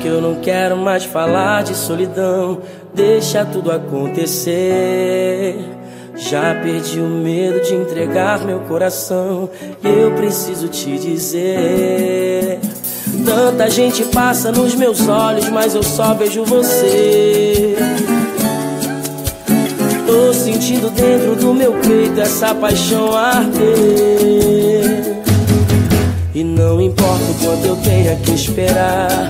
Que eu não quero mais falar de solidão, deixa tudo acontecer. Já perdi o medo de entregar meu coração e eu preciso te dizer. Tanta gente passa nos meus olhos, mas eu só vejo você. Tô sentindo dentro do meu peito essa paixão arder. E não importa o quanto eu tenha que esperar,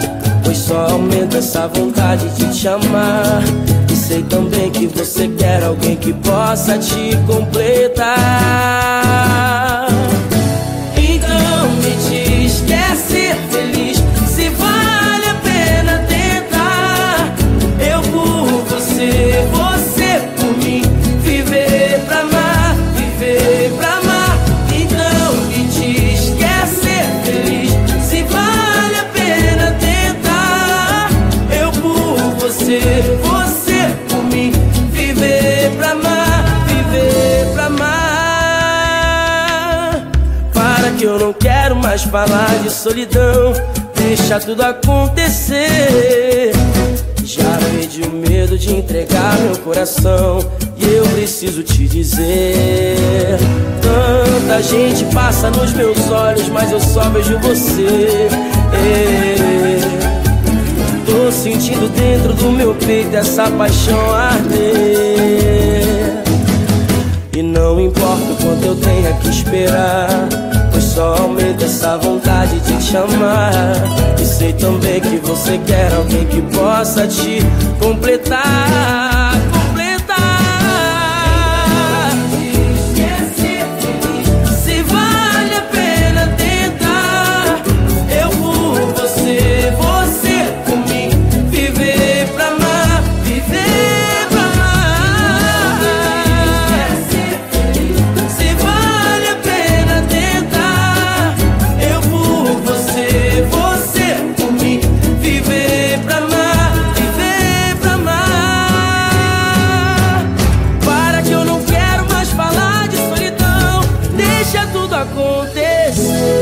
pois só aumenta essa vontade de te amar. E sei também que você quer alguém que possa te completar. Você, você por mim, viver pra amar, viver pra amar. Para que eu não quero mais falar de solidão, deixa tudo acontecer. Já perdi o medo de entregar meu coração E eu preciso te dizer Tanta gente passa nos meus olhos Mas eu só vejo você é. Sentindo dentro do meu peito essa paixão arder. E não importa o quanto eu tenha que esperar Pois só aumenta essa vontade de te amar. E sei também que você quer alguém que possa te Completar que